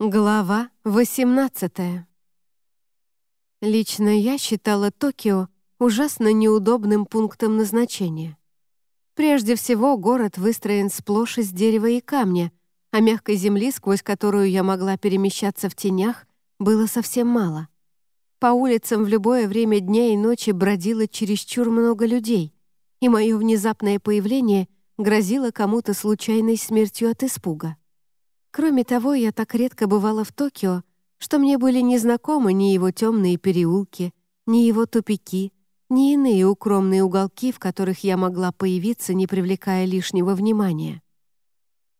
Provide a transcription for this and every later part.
Глава 18 Лично я считала Токио ужасно неудобным пунктом назначения. Прежде всего, город выстроен сплошь из дерева и камня, а мягкой земли, сквозь которую я могла перемещаться в тенях, было совсем мало. По улицам в любое время дня и ночи бродило чересчур много людей, и мое внезапное появление грозило кому-то случайной смертью от испуга. Кроме того, я так редко бывала в Токио, что мне были незнакомы ни его темные переулки, ни его тупики, ни иные укромные уголки, в которых я могла появиться, не привлекая лишнего внимания.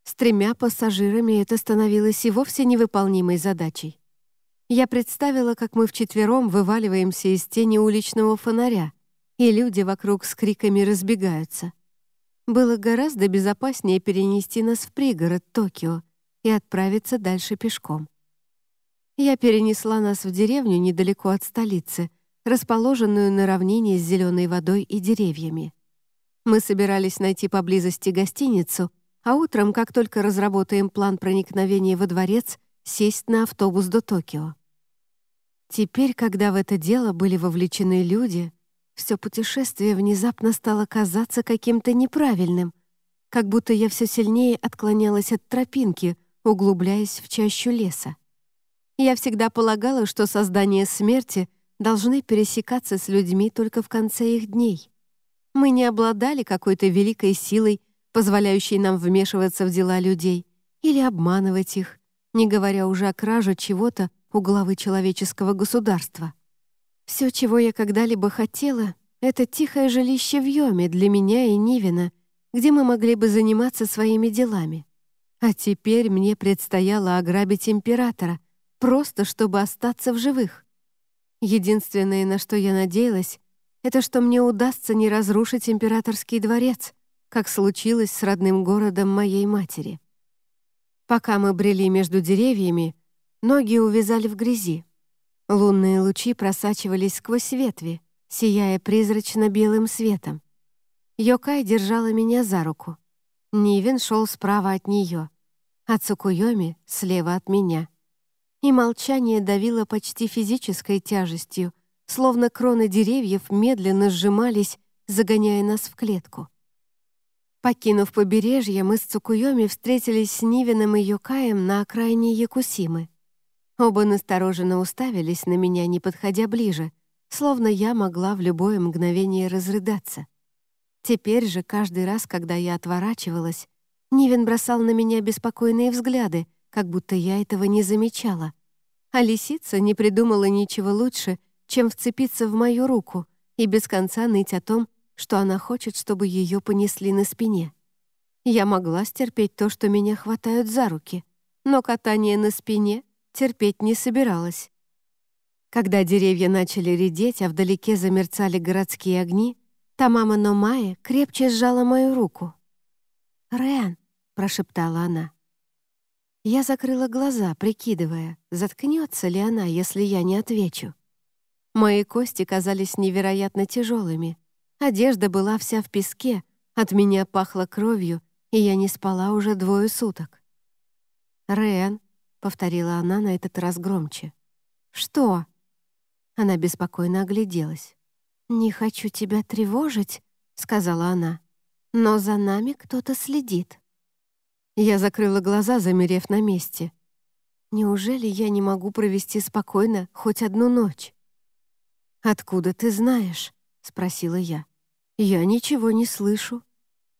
С тремя пассажирами это становилось и вовсе невыполнимой задачей. Я представила, как мы вчетвером вываливаемся из тени уличного фонаря, и люди вокруг с криками разбегаются. Было гораздо безопаснее перенести нас в пригород Токио, и отправиться дальше пешком. Я перенесла нас в деревню недалеко от столицы, расположенную на равнине с зеленой водой и деревьями. Мы собирались найти поблизости гостиницу, а утром, как только разработаем план проникновения во дворец, сесть на автобус до Токио. Теперь, когда в это дело были вовлечены люди, все путешествие внезапно стало казаться каким-то неправильным, как будто я все сильнее отклонялась от тропинки — углубляясь в чащу леса. Я всегда полагала, что создание смерти должны пересекаться с людьми только в конце их дней. Мы не обладали какой-то великой силой, позволяющей нам вмешиваться в дела людей или обманывать их, не говоря уже о краже чего-то у главы человеческого государства. Все, чего я когда-либо хотела, это тихое жилище в Йоме для меня и Нивина, где мы могли бы заниматься своими делами. А теперь мне предстояло ограбить императора, просто чтобы остаться в живых. Единственное, на что я надеялась, это что мне удастся не разрушить императорский дворец, как случилось с родным городом моей матери. Пока мы брели между деревьями, ноги увязали в грязи. Лунные лучи просачивались сквозь ветви, сияя призрачно-белым светом. Йокай держала меня за руку. Нивен шел справа от нее, а Цукуйоми — слева от меня. И молчание давило почти физической тяжестью, словно кроны деревьев медленно сжимались, загоняя нас в клетку. Покинув побережье, мы с Цукуйоми встретились с Нивином и Юкаем на окраине Якусимы. Оба настороженно уставились на меня, не подходя ближе, словно я могла в любое мгновение разрыдаться. Теперь же, каждый раз, когда я отворачивалась, Нивен бросал на меня беспокойные взгляды, как будто я этого не замечала. А лисица не придумала ничего лучше, чем вцепиться в мою руку и без конца ныть о том, что она хочет, чтобы ее понесли на спине. Я могла стерпеть то, что меня хватают за руки, но катание на спине терпеть не собиралась. Когда деревья начали редеть, а вдалеке замерцали городские огни, Тамама Номае крепче сжала мою руку. «Рен», — прошептала она. Я закрыла глаза, прикидывая, заткнется ли она, если я не отвечу. Мои кости казались невероятно тяжелыми. Одежда была вся в песке, от меня пахло кровью, и я не спала уже двое суток. «Рен», — повторила она на этот раз громче. «Что?» Она беспокойно огляделась. «Не хочу тебя тревожить», — сказала она, «но за нами кто-то следит». Я закрыла глаза, замерев на месте. «Неужели я не могу провести спокойно хоть одну ночь?» «Откуда ты знаешь?» — спросила я. «Я ничего не слышу».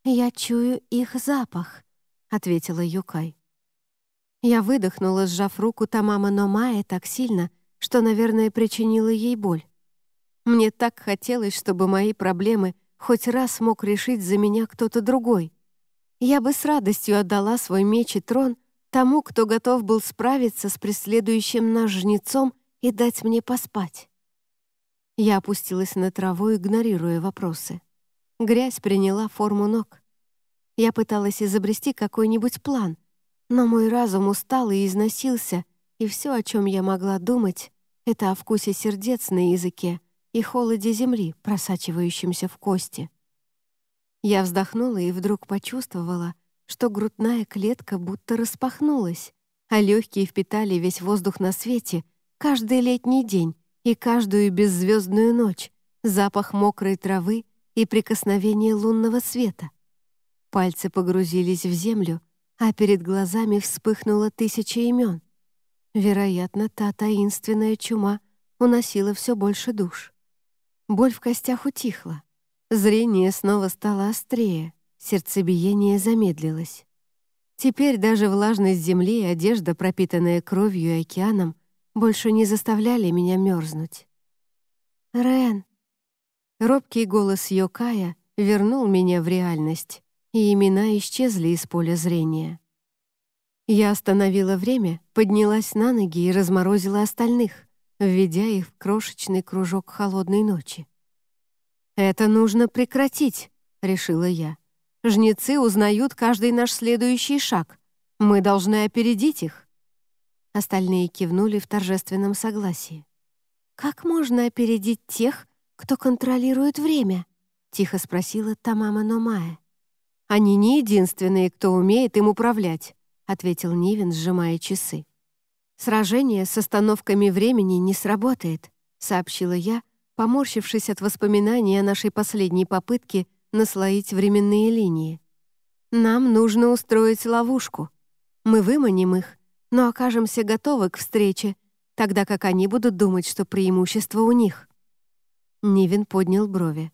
«Я чую их запах», — ответила Юкай. Я выдохнула, сжав руку Тамама Номая так сильно, что, наверное, причинила ей боль. Мне так хотелось, чтобы мои проблемы хоть раз мог решить за меня кто-то другой. Я бы с радостью отдала свой меч и трон тому, кто готов был справиться с преследующим нас жнецом и дать мне поспать. Я опустилась на траву, игнорируя вопросы. Грязь приняла форму ног. Я пыталась изобрести какой-нибудь план, но мой разум устал и износился, и все, о чем я могла думать, это о вкусе сердец на языке и холоде земли, просачивающемся в кости. Я вздохнула и вдруг почувствовала, что грудная клетка будто распахнулась, а легкие впитали весь воздух на свете каждый летний день и каждую беззвездную ночь, запах мокрой травы и прикосновение лунного света. Пальцы погрузились в землю, а перед глазами вспыхнуло тысяча имен. Вероятно, та таинственная чума уносила все больше душ. Боль в костях утихла. Зрение снова стало острее, сердцебиение замедлилось. Теперь даже влажность земли и одежда, пропитанная кровью и океаном, больше не заставляли меня мерзнуть. «Рен!» Робкий голос Йокая вернул меня в реальность, и имена исчезли из поля зрения. Я остановила время, поднялась на ноги и разморозила остальных, введя их в крошечный кружок холодной ночи. «Это нужно прекратить», — решила я. «Жнецы узнают каждый наш следующий шаг. Мы должны опередить их». Остальные кивнули в торжественном согласии. «Как можно опередить тех, кто контролирует время?» — тихо спросила Тамама Номая. «Они не единственные, кто умеет им управлять», — ответил Нивен, сжимая часы. «Сражение с остановками времени не сработает», — сообщила я, поморщившись от воспоминаний о нашей последней попытке наслоить временные линии. «Нам нужно устроить ловушку. Мы выманим их, но окажемся готовы к встрече, тогда как они будут думать, что преимущество у них». Нивен поднял брови.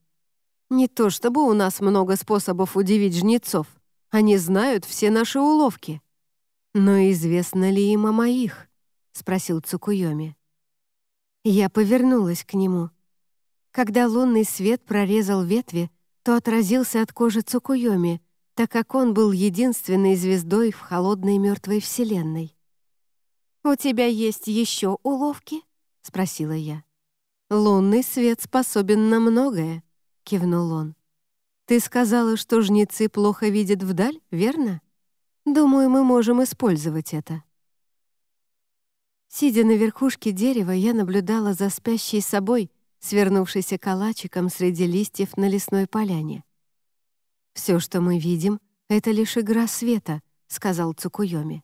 Не то чтобы у нас много способов удивить жнецов. Они знают все наши уловки. Но известно ли им о моих? Спросил Цукуйоми. Я повернулась к нему. Когда лунный свет прорезал ветви, то отразился от кожи Цукуйоми, так как он был единственной звездой в холодной мертвой вселенной. «У тебя есть еще уловки?» — спросила я. «Лунный свет способен на многое», — кивнул он. «Ты сказала, что жнецы плохо видят вдаль, верно? Думаю, мы можем использовать это». Сидя на верхушке дерева, я наблюдала за спящей собой, свернувшейся калачиком среди листьев на лесной поляне. «Все, что мы видим, — это лишь игра света», — сказал Цукуйоми.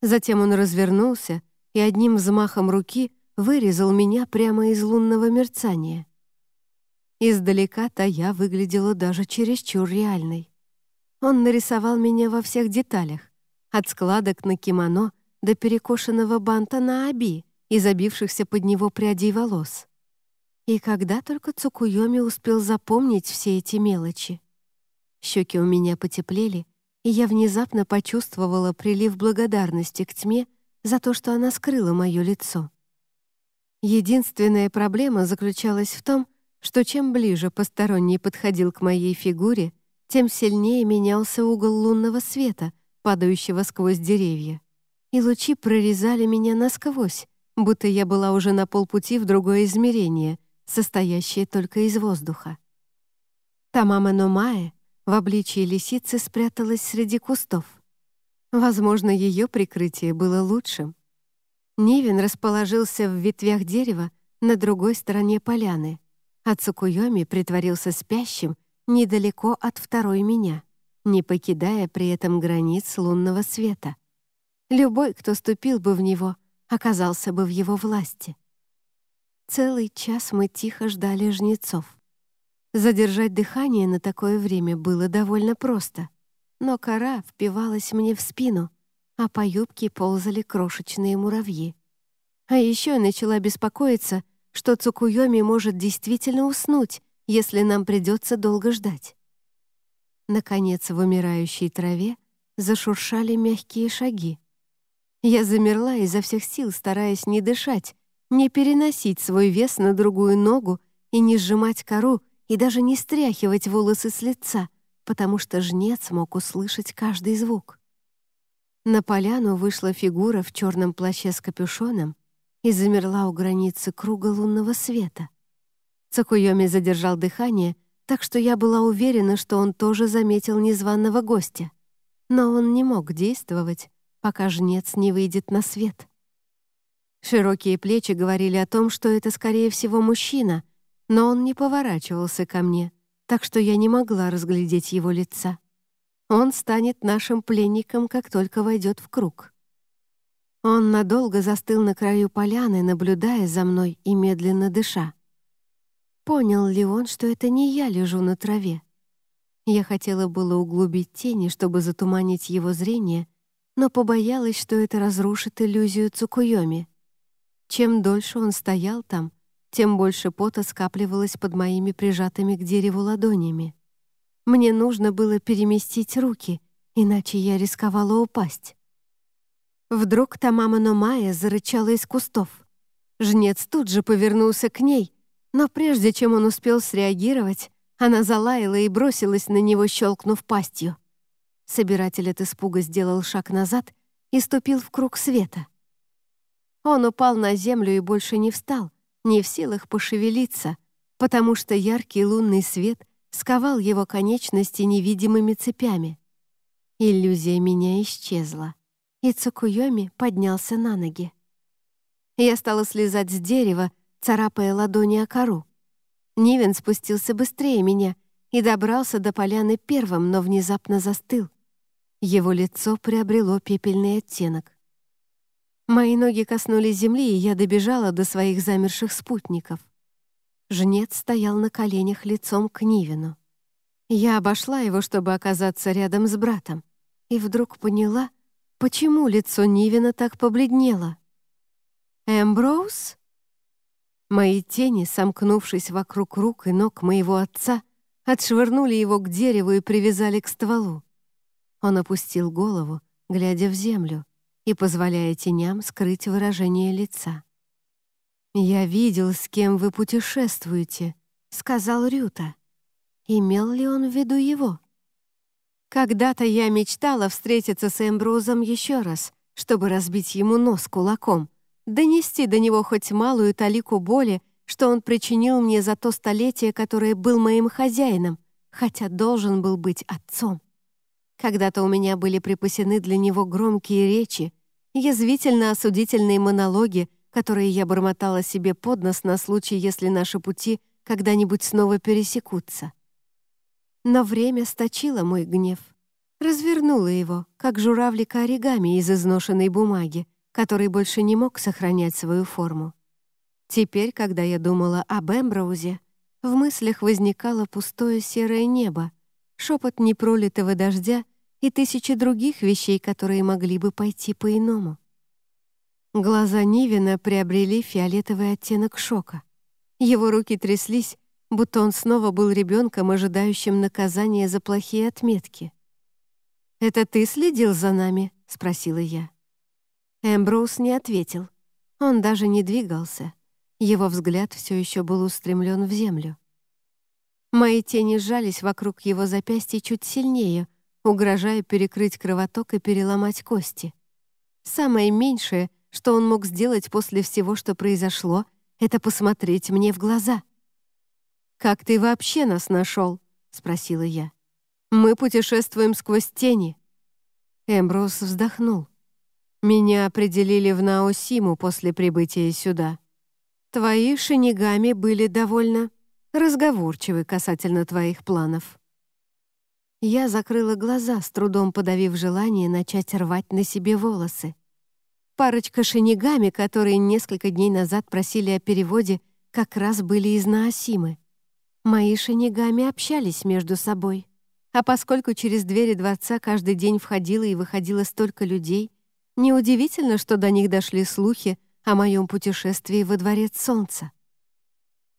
Затем он развернулся и одним взмахом руки вырезал меня прямо из лунного мерцания. Издалека-то я выглядела даже чересчур реальной. Он нарисовал меня во всех деталях, от складок на кимоно до перекошенного банта на аби и забившихся под него прядей волос. И когда только Цукуйоми успел запомнить все эти мелочи. Щеки у меня потеплели, и я внезапно почувствовала прилив благодарности к тьме за то, что она скрыла мое лицо. Единственная проблема заключалась в том, что чем ближе посторонний подходил к моей фигуре, тем сильнее менялся угол лунного света, падающего сквозь деревья. И лучи прорезали меня насквозь, будто я была уже на полпути в другое измерение, состоящее только из воздуха. Тамама Номае в обличии лисицы спряталась среди кустов. Возможно, ее прикрытие было лучшим. Нивен расположился в ветвях дерева на другой стороне поляны а Цукуйоми притворился спящим недалеко от второй меня, не покидая при этом границ лунного света. Любой, кто ступил бы в него, оказался бы в его власти. Целый час мы тихо ждали жнецов. Задержать дыхание на такое время было довольно просто, но кора впивалась мне в спину, а по юбке ползали крошечные муравьи. А еще начала беспокоиться, что Цукуйоми может действительно уснуть, если нам придется долго ждать. Наконец, в умирающей траве зашуршали мягкие шаги. Я замерла изо всех сил, стараясь не дышать, не переносить свой вес на другую ногу и не сжимать кору и даже не стряхивать волосы с лица, потому что жнец мог услышать каждый звук. На поляну вышла фигура в черном плаще с капюшоном и замерла у границы круга лунного света. Цакуйоми задержал дыхание, так что я была уверена, что он тоже заметил незваного гостя. Но он не мог действовать, пока жнец не выйдет на свет. Широкие плечи говорили о том, что это, скорее всего, мужчина, но он не поворачивался ко мне, так что я не могла разглядеть его лица. Он станет нашим пленником, как только войдет в круг. Он надолго застыл на краю поляны, наблюдая за мной и медленно дыша. Понял ли он, что это не я лежу на траве? Я хотела было углубить тени, чтобы затуманить его зрение, но побоялась, что это разрушит иллюзию Цукуйоми. Чем дольше он стоял там, тем больше пота скапливалось под моими прижатыми к дереву ладонями. Мне нужно было переместить руки, иначе я рисковала упасть. Вдруг Тамама Номая зарычала из кустов. Жнец тут же повернулся к ней, но прежде чем он успел среагировать, она залаяла и бросилась на него, щелкнув пастью. Собиратель от испуга сделал шаг назад и ступил в круг света. Он упал на землю и больше не встал, не в силах пошевелиться, потому что яркий лунный свет сковал его конечности невидимыми цепями. Иллюзия меня исчезла, и Цукуйоми поднялся на ноги. Я стала слезать с дерева, царапая ладони о кору. Нивен спустился быстрее меня и добрался до поляны первым, но внезапно застыл. Его лицо приобрело пепельный оттенок. Мои ноги коснулись земли, и я добежала до своих замерших спутников. Жнец стоял на коленях лицом к Нивину. Я обошла его, чтобы оказаться рядом с братом, и вдруг поняла, почему лицо Нивина так побледнело. «Эмброуз?» Мои тени, сомкнувшись вокруг рук и ног моего отца, отшвырнули его к дереву и привязали к стволу. Он опустил голову, глядя в землю, и позволяя теням скрыть выражение лица. «Я видел, с кем вы путешествуете», — сказал Рюта. Имел ли он в виду его? Когда-то я мечтала встретиться с Эмброзом еще раз, чтобы разбить ему нос кулаком, донести до него хоть малую талику боли, что он причинил мне за то столетие, которое был моим хозяином, хотя должен был быть отцом. Когда-то у меня были припасены для него громкие речи, язвительно-осудительные монологи, которые я бормотала себе под нос на случай, если наши пути когда-нибудь снова пересекутся. Но время сточило мой гнев, развернуло его, как журавлика оригами из изношенной бумаги, который больше не мог сохранять свою форму. Теперь, когда я думала об Эмброузе, в мыслях возникало пустое серое небо, шепот непролитого дождя и тысячи других вещей, которые могли бы пойти по-иному. Глаза Нивина приобрели фиолетовый оттенок шока. Его руки тряслись, будто он снова был ребенком, ожидающим наказания за плохие отметки. «Это ты следил за нами?» — спросила я. Эмброуз не ответил. Он даже не двигался. Его взгляд все еще был устремлен в землю. Мои тени сжались вокруг его запястья чуть сильнее, угрожая перекрыть кровоток и переломать кости. Самое меньшее, что он мог сделать после всего, что произошло, это посмотреть мне в глаза. «Как ты вообще нас нашел?» — спросила я. «Мы путешествуем сквозь тени». Эмброуз вздохнул. Меня определили в Наосиму после прибытия сюда. Твои шинигами были довольно разговорчивы касательно твоих планов. Я закрыла глаза, с трудом подавив желание начать рвать на себе волосы. Парочка шинигами, которые несколько дней назад просили о переводе, как раз были из Наосимы. Мои шинигами общались между собой. А поскольку через двери дворца каждый день входило и выходило столько людей — Неудивительно, что до них дошли слухи о моем путешествии во Дворец Солнца.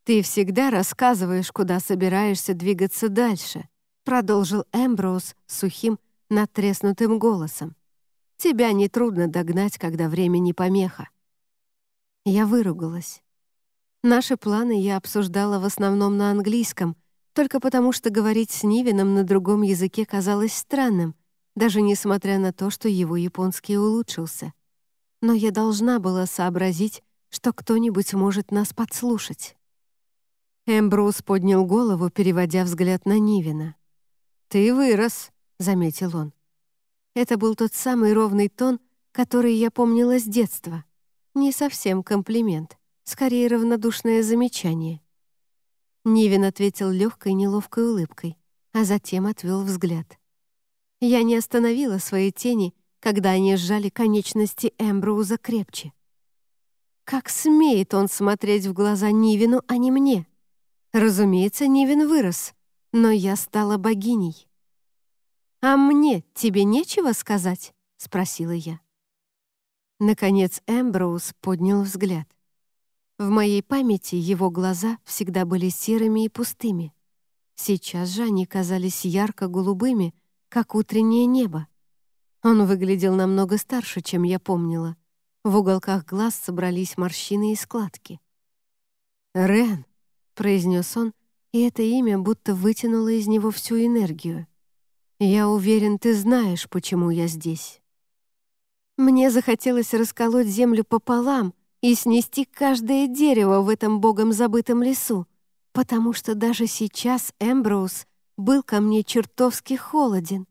«Ты всегда рассказываешь, куда собираешься двигаться дальше», продолжил Эмброуз сухим, натреснутым голосом. «Тебя нетрудно догнать, когда время не помеха». Я выругалась. Наши планы я обсуждала в основном на английском, только потому что говорить с Нивином на другом языке казалось странным — даже несмотря на то, что его японский улучшился. Но я должна была сообразить, что кто-нибудь может нас подслушать. Эмброуз поднял голову, переводя взгляд на Нивина. «Ты вырос», — заметил он. Это был тот самый ровный тон, который я помнила с детства. Не совсем комплимент, скорее равнодушное замечание. Нивин ответил легкой неловкой улыбкой, а затем отвел взгляд. Я не остановила свои тени, когда они сжали конечности Эмброуза крепче. Как смеет он смотреть в глаза Нивину, а не мне? Разумеется, Нивин вырос, но я стала богиней. «А мне тебе нечего сказать?» — спросила я. Наконец Эмброуз поднял взгляд. В моей памяти его глаза всегда были серыми и пустыми. Сейчас же они казались ярко-голубыми, как утреннее небо. Он выглядел намного старше, чем я помнила. В уголках глаз собрались морщины и складки. «Рен», — произнес он, и это имя будто вытянуло из него всю энергию. «Я уверен, ты знаешь, почему я здесь». Мне захотелось расколоть землю пополам и снести каждое дерево в этом богом забытом лесу, потому что даже сейчас Эмброуз был ко мне чертовски холоден.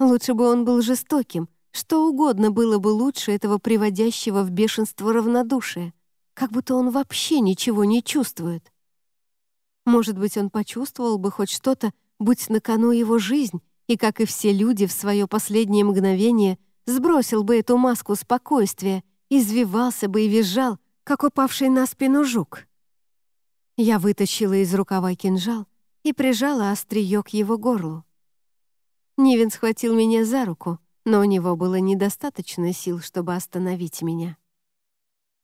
Лучше бы он был жестоким, что угодно было бы лучше этого приводящего в бешенство равнодушия, как будто он вообще ничего не чувствует. Может быть, он почувствовал бы хоть что-то, будь на кону его жизнь, и, как и все люди, в свое последнее мгновение сбросил бы эту маску спокойствия, извивался бы и визжал, как упавший на спину жук. Я вытащила из рукава кинжал и прижала острие к его горлу. Нивен схватил меня за руку, но у него было недостаточно сил, чтобы остановить меня.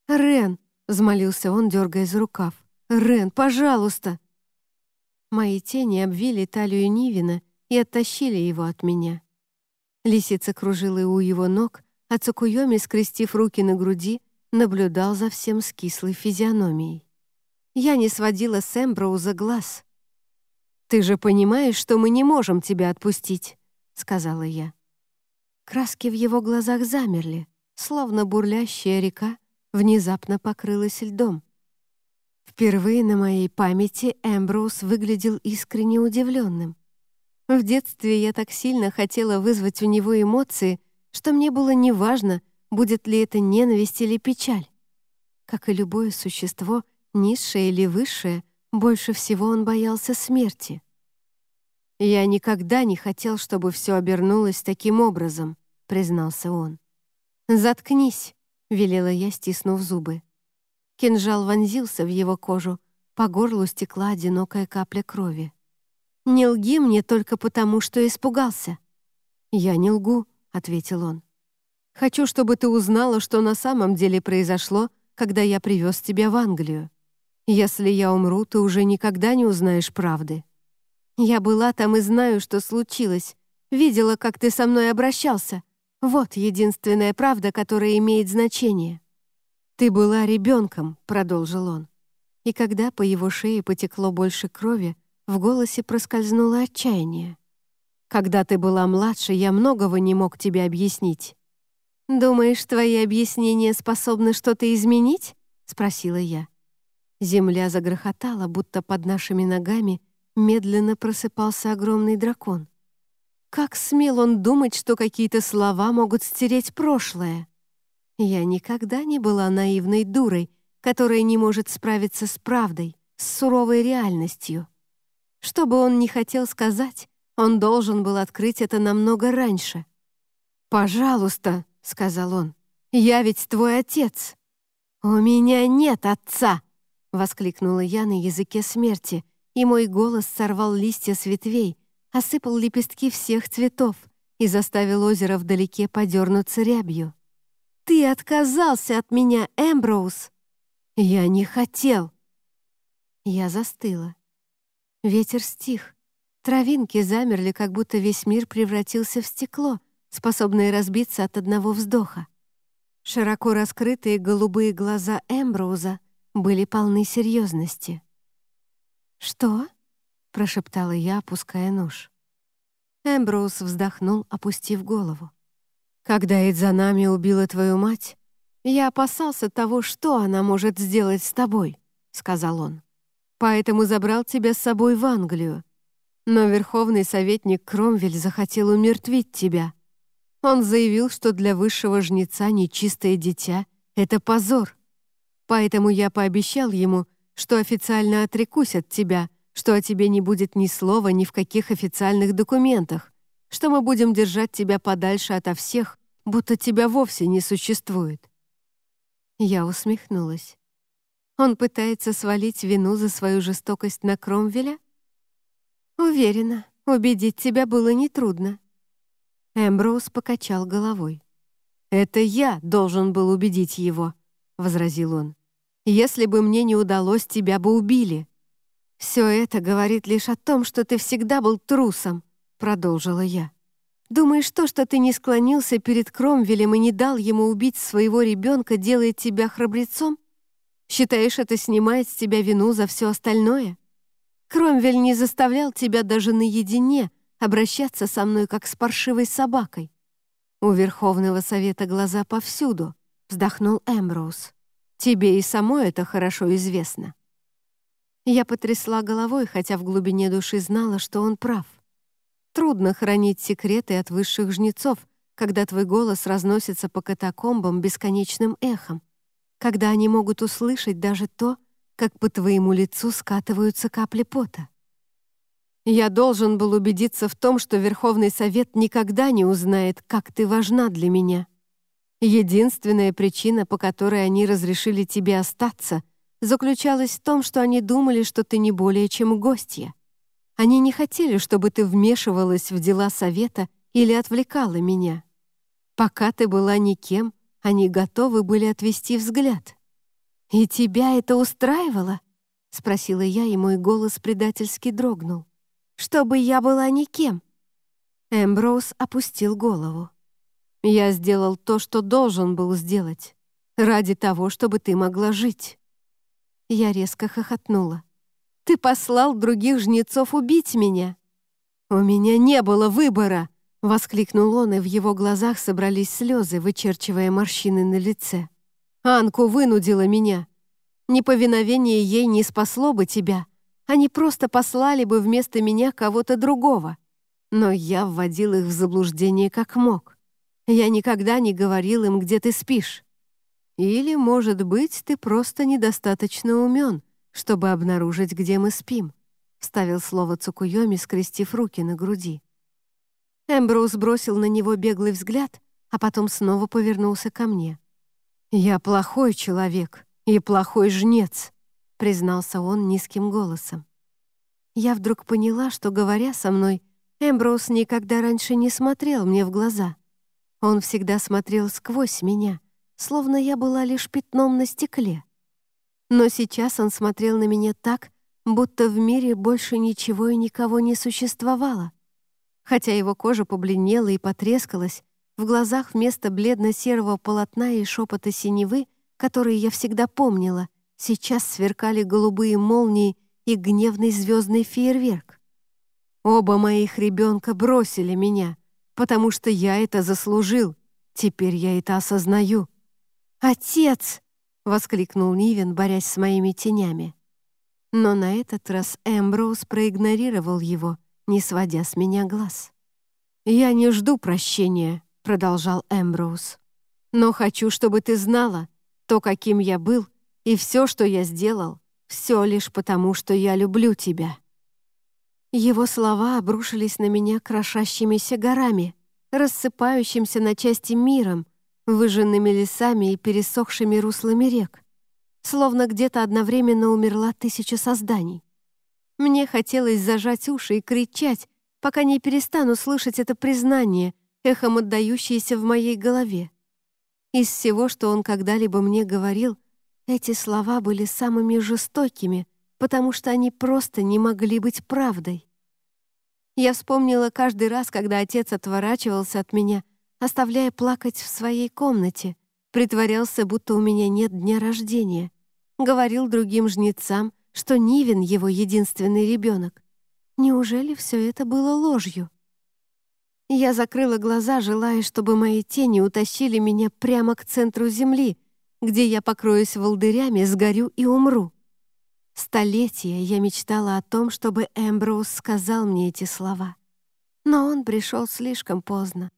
«Рен!» — взмолился он, дергая за рукав. «Рен, пожалуйста!» Мои тени обвили талию Нивина и оттащили его от меня. Лисица кружила у его ног, а Цукуйоми, скрестив руки на груди, наблюдал за всем с кислой физиономией. Я не сводила с Эмброуза глаз. «Ты же понимаешь, что мы не можем тебя отпустить», — сказала я. Краски в его глазах замерли, словно бурлящая река внезапно покрылась льдом. Впервые на моей памяти Эмброуз выглядел искренне удивленным. В детстве я так сильно хотела вызвать у него эмоции, что мне было неважно, будет ли это ненависть или печаль. Как и любое существо, низшее или высшее, больше всего он боялся смерти. «Я никогда не хотел, чтобы все обернулось таким образом», — признался он. «Заткнись», — велела я, стиснув зубы. Кинжал вонзился в его кожу, по горлу стекла одинокая капля крови. «Не лги мне только потому, что испугался». «Я не лгу», — ответил он. «Хочу, чтобы ты узнала, что на самом деле произошло, когда я привез тебя в Англию. Если я умру, ты уже никогда не узнаешь правды. Я была там и знаю, что случилось. Видела, как ты со мной обращался. Вот единственная правда, которая имеет значение». «Ты была ребенком», — продолжил он. И когда по его шее потекло больше крови, в голосе проскользнуло отчаяние. «Когда ты была младше, я многого не мог тебе объяснить». «Думаешь, твои объяснения способны что-то изменить?» — спросила я. Земля загрохотала, будто под нашими ногами медленно просыпался огромный дракон. Как смел он думать, что какие-то слова могут стереть прошлое? Я никогда не была наивной дурой, которая не может справиться с правдой, с суровой реальностью. Что бы он ни хотел сказать, он должен был открыть это намного раньше. «Пожалуйста», — сказал он, — «я ведь твой отец». «У меня нет отца!» — воскликнула я на языке смерти, и мой голос сорвал листья с ветвей, осыпал лепестки всех цветов и заставил озеро вдалеке подернуться рябью. «Ты отказался от меня, Эмброуз!» «Я не хотел!» Я застыла. Ветер стих. Травинки замерли, как будто весь мир превратился в стекло, способное разбиться от одного вздоха. Широко раскрытые голубые глаза Эмброуза были полны серьезности. «Что?» — прошептала я, опуская нож. Эмброуз вздохнул, опустив голову. «Когда Эдзанами убила твою мать, я опасался того, что она может сделать с тобой», — сказал он поэтому забрал тебя с собой в Англию. Но верховный советник Кромвель захотел умертвить тебя. Он заявил, что для высшего жнеца нечистое дитя — это позор. Поэтому я пообещал ему, что официально отрекусь от тебя, что о тебе не будет ни слова ни в каких официальных документах, что мы будем держать тебя подальше ото всех, будто тебя вовсе не существует». Я усмехнулась. Он пытается свалить вину за свою жестокость на Кромвеля? Уверена, убедить тебя было нетрудно. Эмброуз покачал головой. «Это я должен был убедить его», — возразил он. «Если бы мне не удалось, тебя бы убили». «Все это говорит лишь о том, что ты всегда был трусом», — продолжила я. «Думаешь, то, что ты не склонился перед Кромвелем и не дал ему убить своего ребенка, делает тебя храбрецом? Считаешь, это снимает с тебя вину за все остальное? Кромвель не заставлял тебя даже наедине обращаться со мной, как с паршивой собакой. У Верховного Совета глаза повсюду, вздохнул Эмброуз. Тебе и самой это хорошо известно. Я потрясла головой, хотя в глубине души знала, что он прав. Трудно хранить секреты от высших жнецов, когда твой голос разносится по катакомбам бесконечным эхом, когда они могут услышать даже то, как по твоему лицу скатываются капли пота. Я должен был убедиться в том, что Верховный Совет никогда не узнает, как ты важна для меня. Единственная причина, по которой они разрешили тебе остаться, заключалась в том, что они думали, что ты не более чем гостья. Они не хотели, чтобы ты вмешивалась в дела Совета или отвлекала меня. Пока ты была никем, они готовы были отвести взгляд. «И тебя это устраивало?» — спросила я, и мой голос предательски дрогнул. «Чтобы я была никем». Эмброуз опустил голову. «Я сделал то, что должен был сделать, ради того, чтобы ты могла жить». Я резко хохотнула. «Ты послал других жнецов убить меня?» «У меня не было выбора!» Воскликнул он, и в его глазах собрались слезы, вычерчивая морщины на лице. «Анку вынудила меня. Неповиновение ей не спасло бы тебя. Они просто послали бы вместо меня кого-то другого. Но я вводил их в заблуждение как мог. Я никогда не говорил им, где ты спишь. Или, может быть, ты просто недостаточно умен, чтобы обнаружить, где мы спим», — вставил слово Цукуйоми, скрестив руки на груди. Эмброуз бросил на него беглый взгляд, а потом снова повернулся ко мне. «Я плохой человек и плохой жнец», — признался он низким голосом. Я вдруг поняла, что, говоря со мной, Эмброуз никогда раньше не смотрел мне в глаза. Он всегда смотрел сквозь меня, словно я была лишь пятном на стекле. Но сейчас он смотрел на меня так, будто в мире больше ничего и никого не существовало. Хотя его кожа побледнела и потрескалась, в глазах вместо бледно-серого полотна и шепота синевы, которые я всегда помнила, сейчас сверкали голубые молнии и гневный звездный фейерверк. Оба моих ребенка бросили меня, потому что я это заслужил. Теперь я это осознаю. «Отец!» — воскликнул Нивен, борясь с моими тенями. Но на этот раз Эмброуз проигнорировал его — не сводя с меня глаз. «Я не жду прощения», — продолжал Эмброуз. «Но хочу, чтобы ты знала, то, каким я был, и все, что я сделал, все лишь потому, что я люблю тебя». Его слова обрушились на меня крошащимися горами, рассыпающимся на части миром, выжженными лесами и пересохшими руслами рек. Словно где-то одновременно умерла тысяча созданий. Мне хотелось зажать уши и кричать, пока не перестану слышать это признание, эхом отдающееся в моей голове. Из всего, что он когда-либо мне говорил, эти слова были самыми жестокими, потому что они просто не могли быть правдой. Я вспомнила каждый раз, когда отец отворачивался от меня, оставляя плакать в своей комнате, притворялся, будто у меня нет дня рождения, говорил другим жнецам — что Нивен — его единственный ребенок. Неужели все это было ложью? Я закрыла глаза, желая, чтобы мои тени утащили меня прямо к центру земли, где я покроюсь волдырями, сгорю и умру. Столетия я мечтала о том, чтобы Эмброуз сказал мне эти слова. Но он пришел слишком поздно.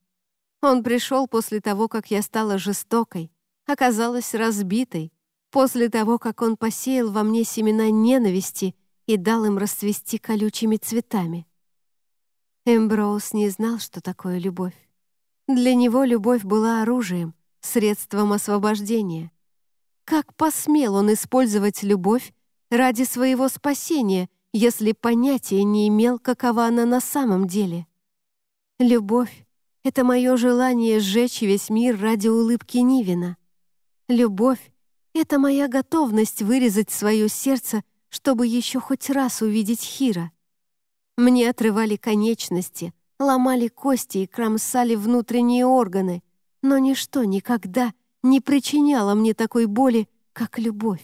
Он пришел после того, как я стала жестокой, оказалась разбитой, после того, как он посеял во мне семена ненависти и дал им расцвести колючими цветами. Эмброуз не знал, что такое любовь. Для него любовь была оружием, средством освобождения. Как посмел он использовать любовь ради своего спасения, если понятия не имел, какова она на самом деле? Любовь — это мое желание сжечь весь мир ради улыбки Нивина. Любовь — это моя готовность вырезать свое сердце, чтобы еще хоть раз увидеть Хира. Мне отрывали конечности, ломали кости и кромсали внутренние органы, но ничто никогда не причиняло мне такой боли, как любовь.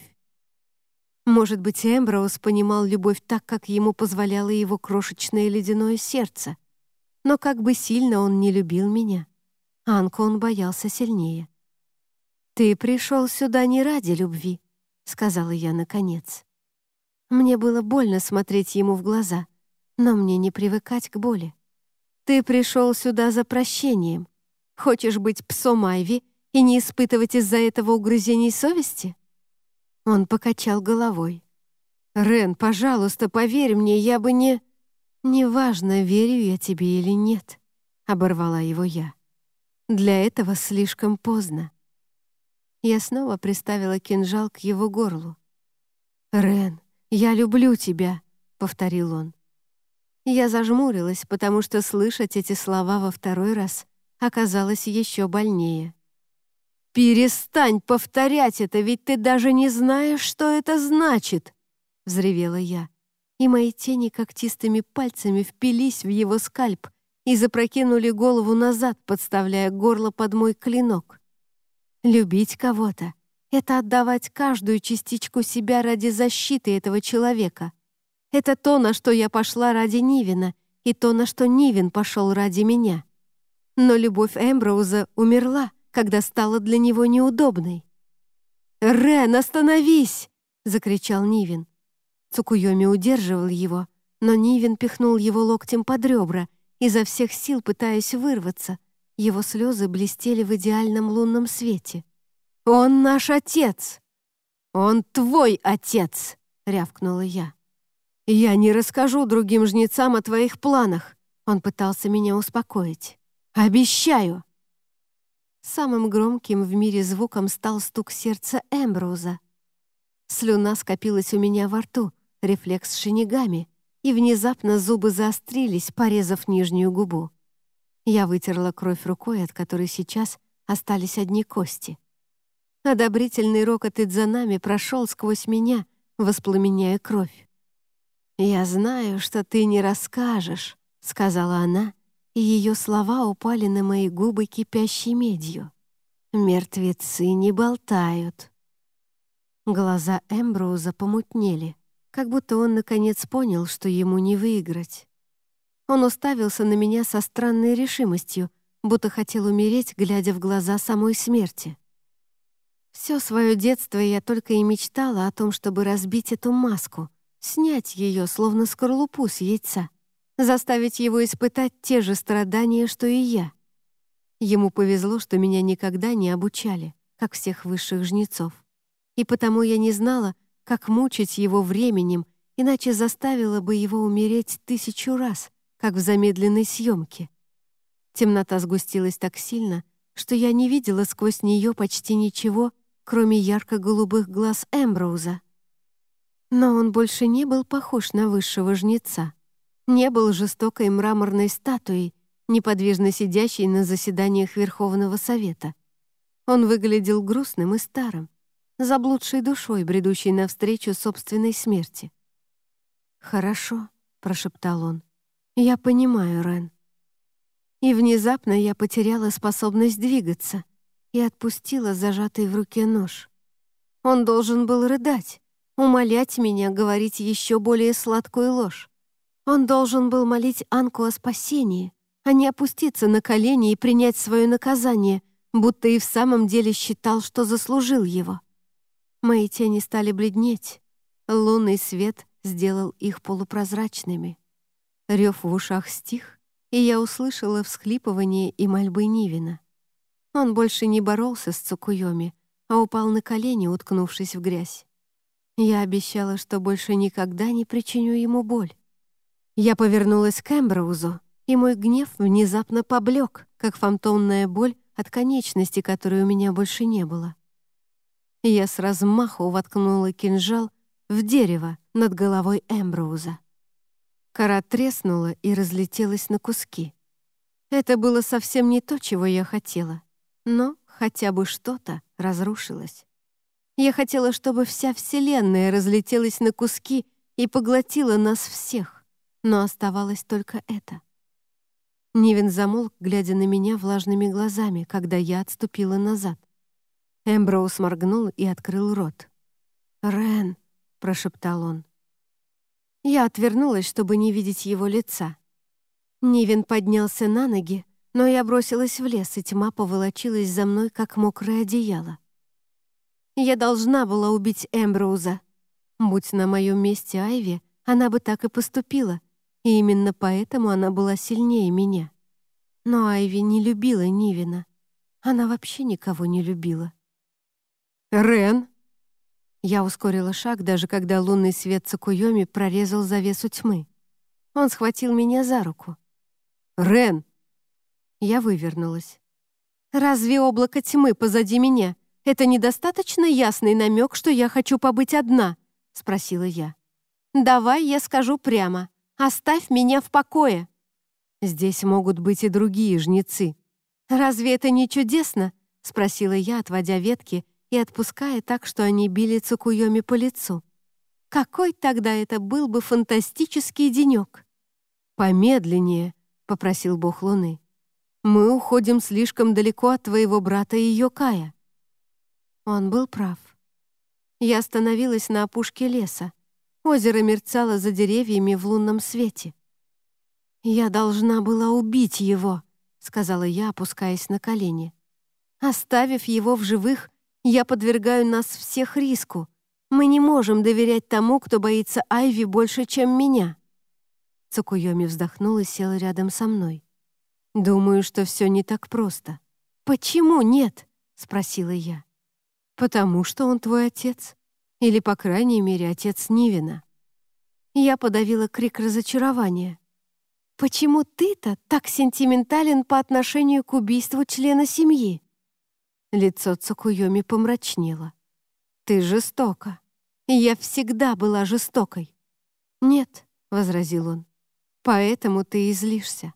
Может быть, Эмброуз понимал любовь так, как ему позволяло его крошечное ледяное сердце. Но как бы сильно он не любил меня, Анку он боялся сильнее. «Ты пришел сюда не ради любви», — сказала я наконец. Мне было больно смотреть ему в глаза, но мне не привыкать к боли. «Ты пришел сюда за прощением. Хочешь быть псом Айви и не испытывать из-за этого угрызений совести?» Он покачал головой. «Рен, пожалуйста, поверь мне, я бы не...» «Неважно, верю я тебе или нет», — оборвала его я. «Для этого слишком поздно». Я снова приставила кинжал к его горлу. «Рен, я люблю тебя», — повторил он. Я зажмурилась, потому что слышать эти слова во второй раз оказалось еще больнее. «Перестань повторять это, ведь ты даже не знаешь, что это значит!» — взревела я, и мои тени когтистыми пальцами впились в его скальп и запрокинули голову назад, подставляя горло под мой клинок. Любить кого-то — это отдавать каждую частичку себя ради защиты этого человека. Это то, на что я пошла ради Нивина, и то, на что Нивин пошел ради меня. Но любовь Эмброуза умерла, когда стала для него неудобной. «Рен, остановись!» — закричал Нивин. Цукуйоми удерживал его, но Нивин пихнул его локтем под ребра, изо всех сил пытаясь вырваться — его слезы блестели в идеальном лунном свете. «Он наш отец!» «Он твой отец!» — рявкнула я. «Я не расскажу другим жнецам о твоих планах», — он пытался меня успокоить. «Обещаю!» Самым громким в мире звуком стал стук сердца Эмброуза. Слюна скопилась у меня во рту, рефлекс шинигами, и внезапно зубы заострились, порезав нижнюю губу. Я вытерла кровь рукой, от которой сейчас остались одни кости. Одобрительный рокот Идзанами прошел сквозь меня, воспламеняя кровь. «Я знаю, что ты не расскажешь», — сказала она, и ее слова упали на мои губы кипящей медью. «Мертвецы не болтают». Глаза Эмброуза помутнели, как будто он наконец понял, что ему не выиграть. Он уставился на меня со странной решимостью, будто хотел умереть, глядя в глаза самой смерти. Все свое детство я только и мечтала о том, чтобы разбить эту маску, снять ее, словно скорлупу с яйца, заставить его испытать те же страдания, что и я. Ему повезло, что меня никогда не обучали, как всех высших жнецов. И потому я не знала, как мучить его временем, иначе заставила бы его умереть тысячу раз, как в замедленной съемке. Темнота сгустилась так сильно, что я не видела сквозь нее почти ничего, кроме ярко-голубых глаз Эмброуза. Но он больше не был похож на высшего жнеца, не был жестокой мраморной статуей, неподвижно сидящей на заседаниях Верховного Совета. Он выглядел грустным и старым, заблудшей душой, бредущей навстречу собственной смерти. «Хорошо», — прошептал он, «Я понимаю, Рен». И внезапно я потеряла способность двигаться и отпустила зажатый в руке нож. Он должен был рыдать, умолять меня говорить еще более сладкую ложь. Он должен был молить Анку о спасении, а не опуститься на колени и принять свое наказание, будто и в самом деле считал, что заслужил его. Мои тени стали бледнеть. Лунный свет сделал их полупрозрачными. Рев в ушах стих, и я услышала всхлипывание и мольбы Нивина. Он больше не боролся с Цукуйоми, а упал на колени, уткнувшись в грязь. Я обещала, что больше никогда не причиню ему боль. Я повернулась к Эмброузу, и мой гнев внезапно поблек, как фантомная боль от конечности, которой у меня больше не было. Я с размаху воткнула кинжал в дерево над головой Эмброуза. Кора треснула и разлетелась на куски. Это было совсем не то, чего я хотела, но хотя бы что-то разрушилось. Я хотела, чтобы вся Вселенная разлетелась на куски и поглотила нас всех, но оставалось только это. Нивен замолк, глядя на меня влажными глазами, когда я отступила назад. Эмброуз моргнул и открыл рот. «Рен», — прошептал он. Я отвернулась, чтобы не видеть его лица. Нивен поднялся на ноги, но я бросилась в лес, и тьма поволочилась за мной, как мокрое одеяло. Я должна была убить Эмброуза. Будь на моем месте Айви, она бы так и поступила, и именно поэтому она была сильнее меня. Но Айви не любила Нивина. Она вообще никого не любила. «Рен!» Я ускорила шаг, даже когда лунный свет Цукуйоми прорезал завесу тьмы. Он схватил меня за руку. «Рен!» Я вывернулась. «Разве облако тьмы позади меня это недостаточно ясный намек, что я хочу побыть одна?» — спросила я. «Давай я скажу прямо. Оставь меня в покое». «Здесь могут быть и другие жнецы». «Разве это не чудесно?» — спросила я, отводя ветки и отпуская так, что они били Цукуйоми по лицу. Какой тогда это был бы фантастический денек! «Помедленнее», — попросил бог Луны. «Мы уходим слишком далеко от твоего брата и Йокая». Он был прав. Я остановилась на опушке леса. Озеро мерцало за деревьями в лунном свете. «Я должна была убить его», — сказала я, опускаясь на колени. «Оставив его в живых, я подвергаю нас всех риску. Мы не можем доверять тому, кто боится Айви больше, чем меня». Цукуйоми вздохнул и сел рядом со мной. «Думаю, что все не так просто». «Почему нет?» — спросила я. «Потому что он твой отец. Или, по крайней мере, отец Нивина». Я подавила крик разочарования. «Почему ты-то так сентиментален по отношению к убийству члена семьи?» Лицо Цукуйоми помрачнело. «Ты жестока. Я всегда была жестокой». «Нет», — возразил он, — «поэтому ты и злишься».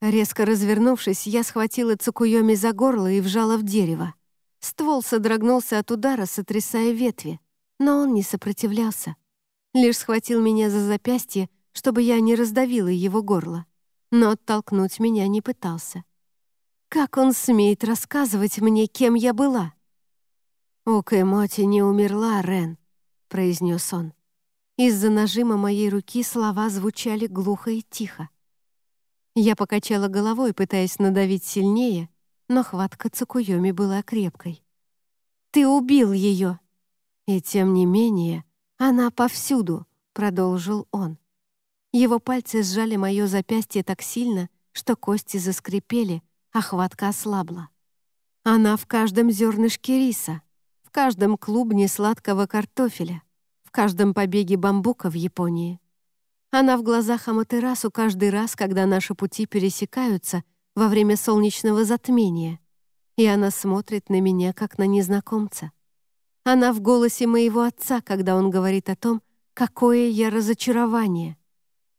Резко развернувшись, я схватила Цукуйоми за горло и вжала в дерево. Ствол содрогнулся от удара, сотрясая ветви, но он не сопротивлялся. Лишь схватил меня за запястье, чтобы я не раздавила его горло, но оттолкнуть меня не пытался. Как он смеет рассказывать мне, кем я была? «Окэмоти не умерла, Рен», — произнес он. Из-за нажима моей руки слова звучали глухо и тихо. Я покачала головой, пытаясь надавить сильнее, но хватка Цукуйоми была крепкой. «Ты убил ее!» «И тем не менее, она повсюду», — продолжил он. Его пальцы сжали мое запястье так сильно, что кости заскрипели, а хватка ослабла. Она в каждом зернышке риса, в каждом клубне сладкого картофеля, в каждом побеге бамбука в Японии. Она в глазах Аматерасу каждый раз, когда наши пути пересекаются во время солнечного затмения, и она смотрит на меня, как на незнакомца. Она в голосе моего отца, когда он говорит о том, какое я разочарование.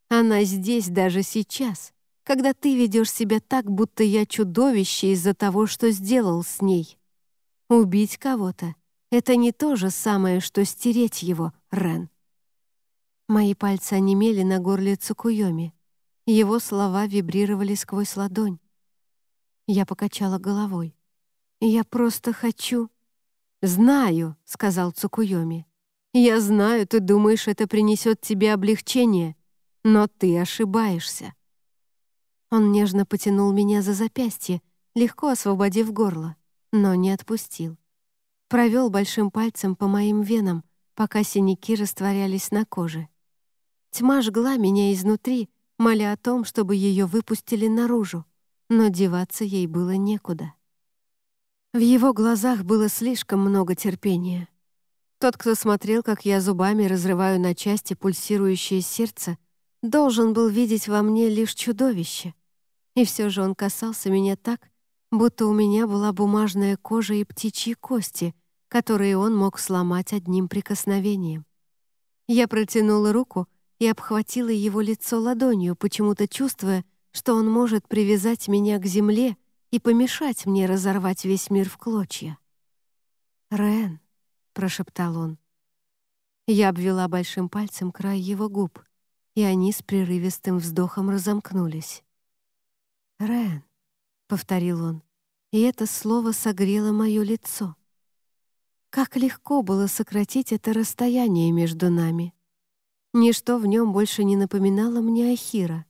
Она здесь даже сейчас, когда ты ведешь себя так, будто я чудовище из-за того, что сделал с ней. Убить кого-то — это не то же самое, что стереть его, Рен. Мои пальцы онемели на горле Цукуйоми. Его слова вибрировали сквозь ладонь. Я покачала головой. «Я просто хочу...» «Знаю», — сказал Цукуйоми. «Я знаю, ты думаешь, это принесет тебе облегчение, но ты ошибаешься». Он нежно потянул меня за запястье, легко освободив горло, но не отпустил. Провел большим пальцем по моим венам, пока синяки растворялись на коже. Тьма жгла меня изнутри, моля о том, чтобы ее выпустили наружу, но деваться ей было некуда. В его глазах было слишком много терпения. Тот, кто смотрел, как я зубами разрываю на части пульсирующее сердце, должен был видеть во мне лишь чудовище. И все же он касался меня так, будто у меня была бумажная кожа и птичьи кости, которые он мог сломать одним прикосновением. Я протянула руку и обхватила его лицо ладонью, почему-то чувствуя, что он может привязать меня к земле и помешать мне разорвать весь мир в клочья. «Рен», — прошептал он. Я обвела большим пальцем край его губ, и они с прерывистым вздохом разомкнулись. «Рен», — повторил он, и это слово согрело мое лицо. Как легко было сократить это расстояние между нами. Ничто в нем больше не напоминало мне Ахира.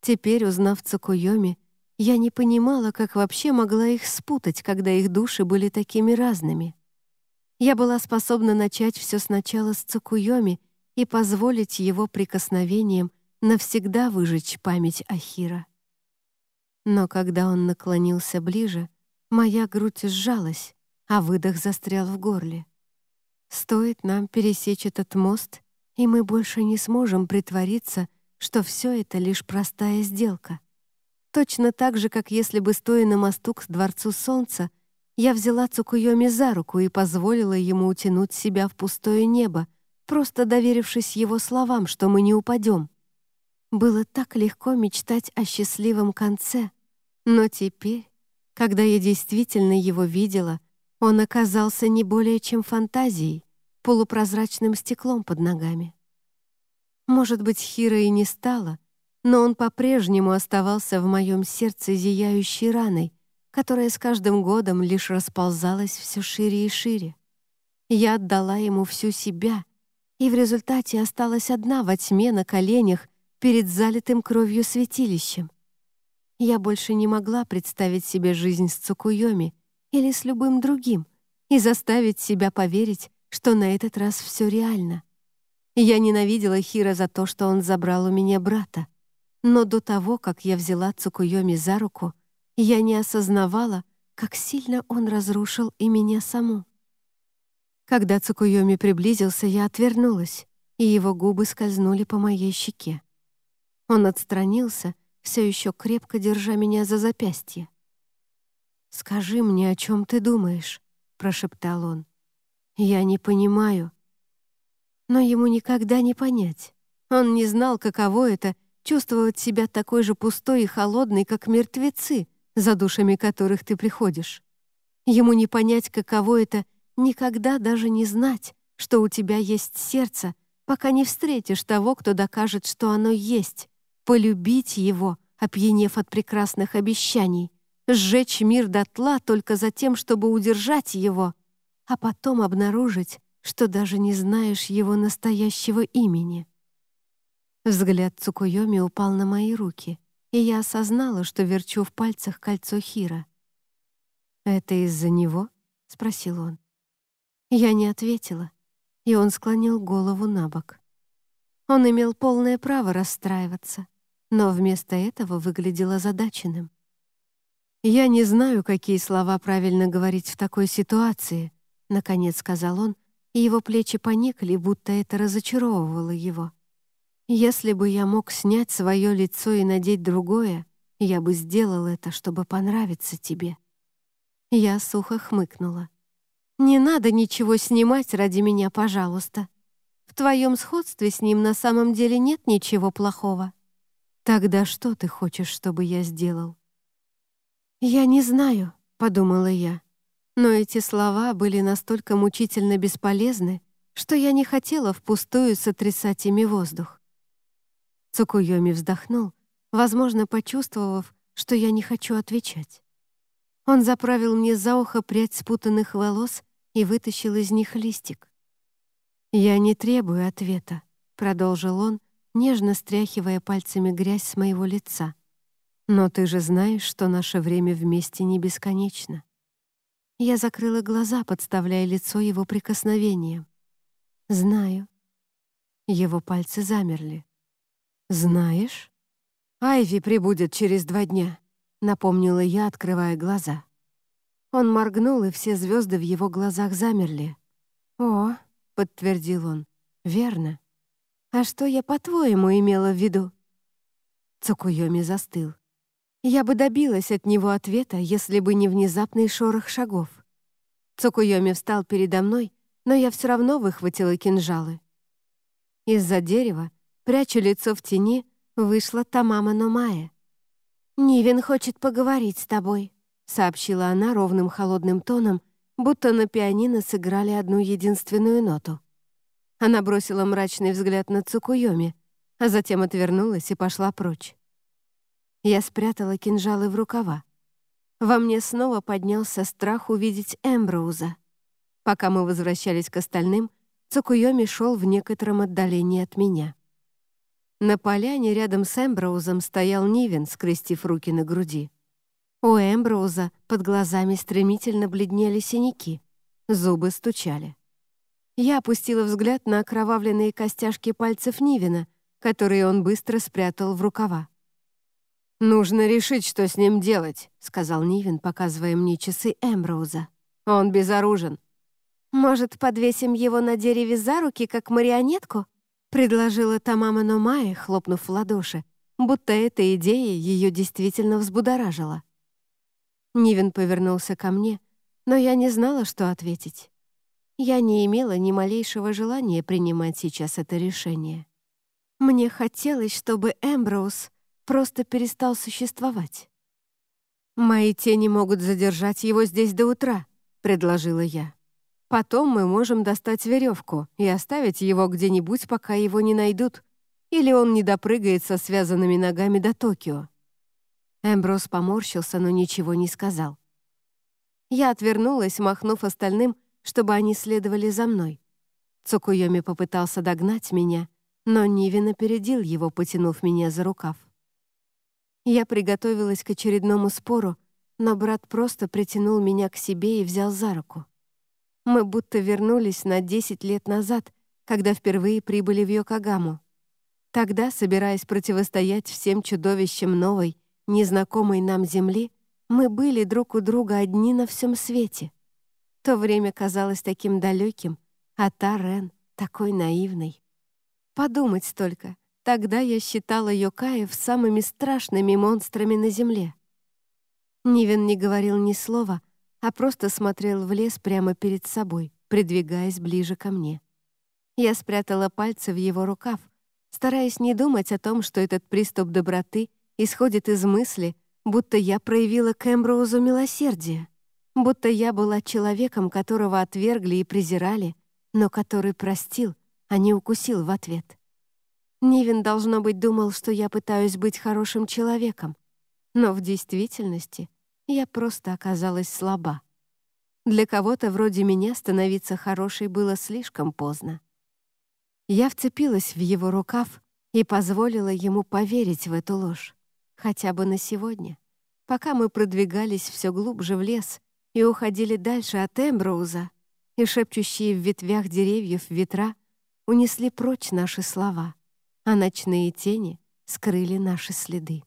Теперь, узнав Цукуйоми, я не понимала, как вообще могла их спутать, когда их души были такими разными. Я была способна начать все сначала с Цукуйоми и позволить его прикосновениям навсегда выжечь память Ахира. Но когда он наклонился ближе, моя грудь сжалась, а выдох застрял в горле. Стоит нам пересечь этот мост, и мы больше не сможем притвориться, что все это лишь простая сделка. Точно так же, как если бы, стоя на мосту к Дворцу Солнца, я взяла Цукуйоми за руку и позволила ему утянуть себя в пустое небо, просто доверившись его словам, что мы не упадем. Было так легко мечтать о счастливом конце, но теперь, когда я действительно его видела, он оказался не более чем фантазией, полупрозрачным стеклом под ногами. Может быть, Хира и не стала, но он по-прежнему оставался в моем сердце зияющей раной, которая с каждым годом лишь расползалась все шире и шире. Я отдала ему всю себя, и в результате осталась одна во тьме на коленях перед залитым кровью святилищем. Я больше не могла представить себе жизнь с Цукуйоми или с любым другим и заставить себя поверить, что на этот раз все реально. Я ненавидела Хира за то, что он забрал у меня брата. Но до того, как я взяла Цукуйоми за руку, я не осознавала, как сильно он разрушил и меня саму. Когда Цукуйоми приблизился, я отвернулась, и его губы скользнули по моей щеке. Он отстранился, все еще крепко держа меня за запястье. «Скажи мне, о чем ты думаешь?» — прошептал он. «Я не понимаю». Но ему никогда не понять. Он не знал, каково это — чувствовать себя такой же пустой и холодной, как мертвецы, за душами которых ты приходишь. Ему не понять, каково это — никогда даже не знать, что у тебя есть сердце, пока не встретишь того, кто докажет, что оно есть, полюбить его, опьянев от прекрасных обещаний, сжечь мир дотла только за тем, чтобы удержать его, а потом обнаружить, что даже не знаешь его настоящего имени. Взгляд Цукуйоми упал на мои руки, и я осознала, что верчу в пальцах кольцо Хира. «Это из-за него?» — спросил он. Я не ответила, и он склонил голову на бок. Он имел полное право расстраиваться но вместо этого выглядел озадаченным. «Я не знаю, какие слова правильно говорить в такой ситуации», — наконец сказал он, и его плечи поникли, будто это разочаровывало его. «Если бы я мог снять свое лицо и надеть другое, я бы сделал это, чтобы понравиться тебе». Я сухо хмыкнула. «Не надо ничего снимать ради меня, пожалуйста. В твоем сходстве с ним на самом деле нет ничего плохого». «Тогда что ты хочешь, чтобы я сделал?» «Я не знаю», — подумала я. Но эти слова были настолько мучительно бесполезны, что я не хотела впустую сотрясать ими воздух. Цукуйоми вздохнул, возможно, почувствовав, что я не хочу отвечать. Он заправил мне за ухо прядь спутанных волос и вытащил из них листик. «Я не требую ответа», — продолжил он, нежно стряхивая пальцами грязь с моего лица. «Но ты же знаешь, что наше время вместе не бесконечно». Я закрыла глаза, подставляя лицо его прикосновением. «Знаю». Его пальцы замерли. «Знаешь?» «Айви прибудет через два дня», — напомнила я, открывая глаза. Он моргнул, и все звезды в его глазах замерли. «О», — подтвердил он, — «верно. «А что я, по-твоему, имела в виду?» Цукуйоми застыл. Я бы добилась от него ответа, если бы не внезапный шорох шагов. Цукуйоми встал передо мной, но я все равно выхватила кинжалы. Из-за дерева, пряча лицо в тени, вышла Тамама Номая. «Нивен хочет поговорить с тобой», — сообщила она ровным холодным тоном, будто на пианино сыграли одну единственную ноту. Она бросила мрачный взгляд на Цукуйоми, а затем отвернулась и пошла прочь. Я спрятала кинжалы в рукава. Во мне снова поднялся страх увидеть Эмброуза. Пока мы возвращались к остальным, Цукуйоми шел в некотором отдалении от меня. На поляне рядом с Эмброузом стоял Нивен, скрестив руки на груди. У Эмброуза под глазами стремительно бледнели синяки, зубы стучали. Я опустила взгляд на окровавленные костяшки пальцев Нивена, которые он быстро спрятал в рукава. «Нужно решить, что с ним делать», — сказал Нивен, показывая мне часы Эмброуза. «Он безоружен». «Может, подвесим его на дереве за руки, как марионетку?» — предложила Тамама Номая, хлопнув в ладоши, будто эта идея ее действительно взбудоражила. Нивен повернулся ко мне, но я не знала, что ответить. Я не имела ни малейшего желания принимать сейчас это решение. Мне хотелось, чтобы Эмброуз просто перестал существовать. «Мои тени могут задержать его здесь до утра», — предложила я. «Потом мы можем достать веревку и оставить его где-нибудь, пока его не найдут, или он не допрыгает со связанными ногами до Токио». Эмброс поморщился, но ничего не сказал. Я отвернулась, махнув остальным, чтобы они следовали за мной. Цукуйоми попытался догнать меня, но Нивин опередил его, потянув меня за рукав. Я приготовилась к очередному спору, но брат просто притянул меня к себе и взял за руку. Мы будто вернулись на 10 лет назад, когда впервые прибыли в Йокогаму. Тогда, собираясь противостоять всем чудовищам новой, незнакомой нам земли, мы были друг у друга одни на всем свете. То время казалось таким далеким, а та Рен такой наивной. Подумать только, Тогда я считала Йокаев самыми страшными монстрами на Земле. Нивен не говорил ни слова, а просто смотрел в лес прямо перед собой, придвигаясь ближе ко мне. Я спрятала пальцы в его рукав, стараясь не думать о том, что этот приступ доброты исходит из мысли, будто я проявила к милосердие, будто я была человеком, которого отвергли и презирали, но который простил, а не укусил в ответ. Нивен, должно быть, думал, что я пытаюсь быть хорошим человеком. Но в действительности я просто оказалась слаба. Для кого-то вроде меня становиться хорошей было слишком поздно. Я вцепилась в его рукав и позволила ему поверить в эту ложь. Хотя бы на сегодня, пока мы продвигались все глубже в лес и уходили дальше от Эмброуза, и шепчущие в ветвях деревьев ветра унесли прочь наши слова — а ночные тени скрыли наши следы.